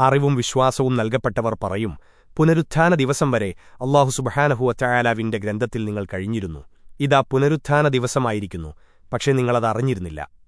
അറിവും വിശ്വാസവും നൽകപ്പെട്ടവർ പറയും പുനരുത്ഥാന ദിവസം വരെ അള്ളാഹു സുബഹാനഹുവ ചായാലാവിന്റെ ഗ്രന്ഥത്തിൽ നിങ്ങൾ കഴിഞ്ഞിരുന്നു. ഇതാ പുനരുത്ഥാന ദിവസമായിരിക്കുന്നു. പക്ഷേ നിങ്ങളത് അറിഞ്ഞിരുന്നില്ല.